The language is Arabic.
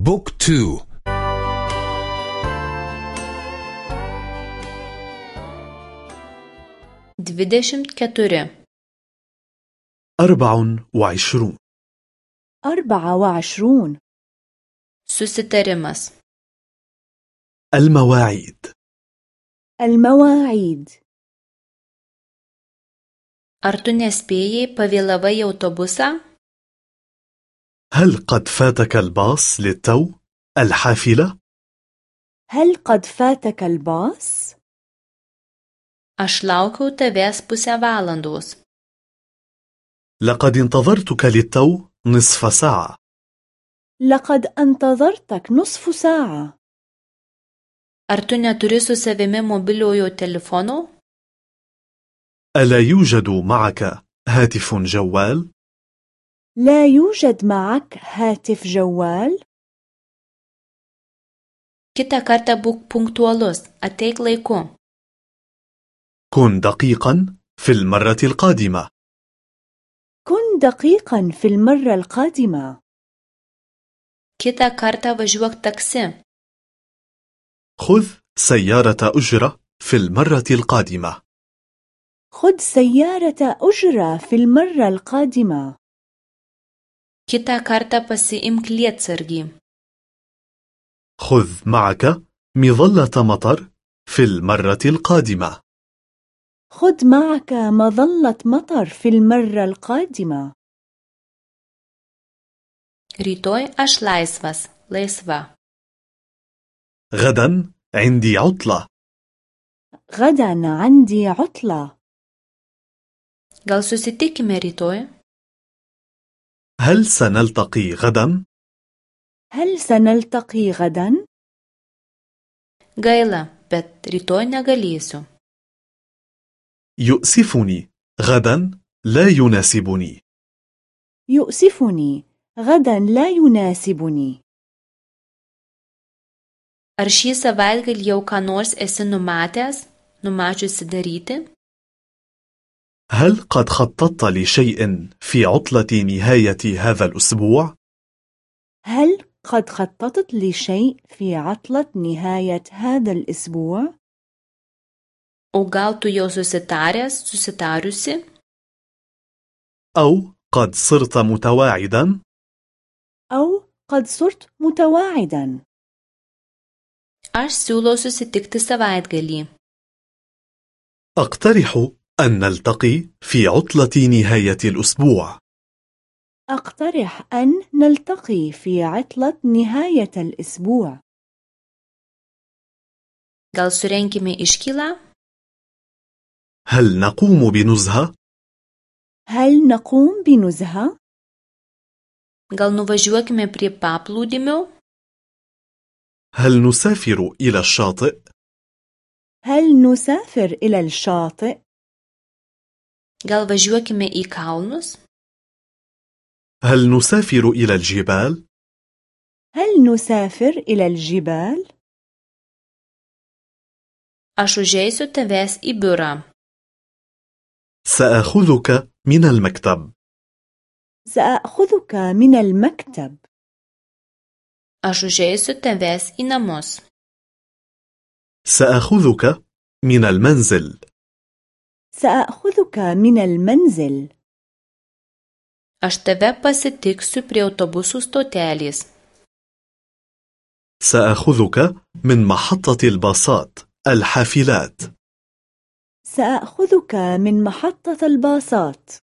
بوك تو dvidešimt keturi أربع وعشرون أربعة وعشرون susitarimas المواعيد المواعيد ar tu nespėjai pavėlavai į autobusą هل قد فاتك الباص للتو؟ الحافلة؟ هل قد فاتك الباص؟ aš laukiau tavęs pusę valandos لقد انتظرتك للتو نصف ساعة لقد انتظرتك نصف ساعة ar tu neturi su savimi mobiliojo telefono ألا يوجد معك هاتف جوال؟ لا يوجد معك هاتف جوال؟ kitą kartą būk punktualus ateik laiku. كن دقيقا في المرة القادمة. كن دقيقا في المرة القادمة. Kitą kartą važiuok taksi. خذ سيارة أجرة في المرة القادمة. خذ سيارة أجرة في المرة القادمة. Kitą kartą pasiimk lietsargį خذ معك مظلة مطر في المرة القادمة. خذ معك مظلة مطر في المرة القادمة. Rytoj aš laisvas laisva. غدا عندي عطلة. غدا عندي عطلة. Gal susitikime rytoj هل سنلتقي غدا؟ هل سنلتقي غدا؟ غايلا بت ريتوي نغاليسو يؤسفني غدا لا يناسبني يؤسفني غدا لا يناسبني ar šį savaitgalį jau ką nors esi numatęs. هل قد خططت لشيء في عطلة نهاية هذا الأسبوع؟ هل قد خططت لشيء في عطلة نهاية هذا الأسبوع؟ o gal tu jau susitaręs susitariusi أو قد صرت متواعدا؟ أو قد صرت متواعدا aš siūlau susitikti savaitgalį أقترح أن نلتقي في عطلة نهاية الأسبوع أقترح أن نلتقي في عطلة نهاية الأسبوع gal surenkime iškylą هل نقوم بنزهة؟ هل نقوم بنزهة؟ gal nuvažiuokime prie paplūdimio هل نسافر إلى الشاطئ؟ هل نسافر إلى الشاطئ؟ Gal važiuokime į kalnus? هل نسافر إلى الجبال؟ هل نسافر إلى الجبال؟ aš užeisiu tavęs į biurą. سأخذك من المكتب. سأخذك من المكتب. Aš užeisiu tavęs į namus. سأخذك من المنزل. سأخذك من المنزل. Aš tave pasitiksiu prie autobusų stotelės سأخذك من محطة الباصات الحافلات. سأخذك من محطة الباصات.